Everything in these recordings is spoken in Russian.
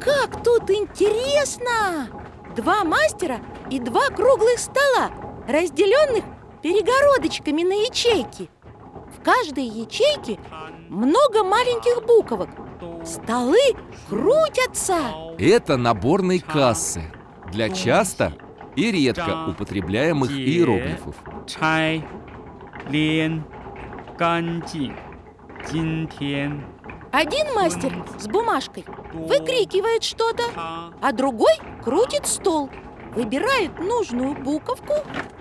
Как тут интересно! Два мастера и два круглых стола, разделенных перегородочками на ячейки. В каждой ячейке много маленьких буквок. Столы крутятся. Это наборные кассы для часто и редко употребляемых иероглифов. 拆连干净今天 Один мастер с бумажкой выкрикивает что-то, 他 а другой крутит стол, выбирает нужную буковку,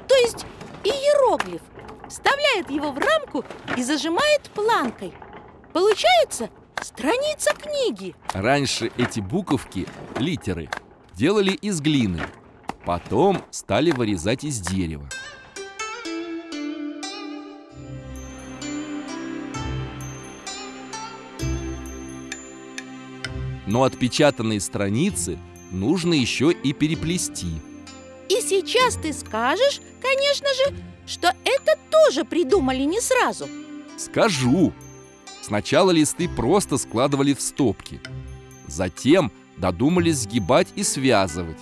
то есть иероглиф, вставляет его в рамку и зажимает планкой. Получается страница книги. Раньше эти буковки, литеры, делали из глины. Потом стали вырезать из дерева. Но отпечатанные страницы нужно еще и переплести. И сейчас ты скажешь, конечно же, что это тоже придумали не сразу. Скажу. Сначала листы просто складывали в стопки. Затем додумались сгибать и связывать.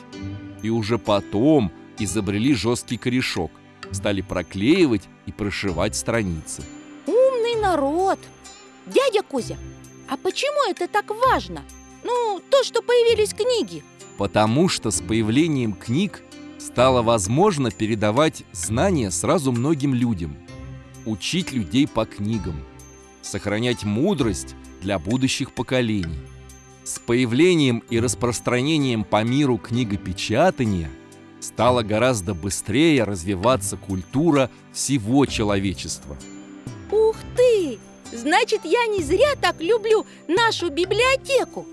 И уже потом изобрели жесткий корешок. Стали проклеивать и прошивать страницы. Умный народ. Дядя Кузя, а почему это так важно? Ну, то, что появились книги. Потому что с появлением книг стало возможно передавать знания сразу многим людям, учить людей по книгам, сохранять мудрость для будущих поколений. С появлением и распространением по миру книгопечатания стала гораздо быстрее развиваться культура всего человечества. Ух ты! Значит, я не зря так люблю нашу библиотеку.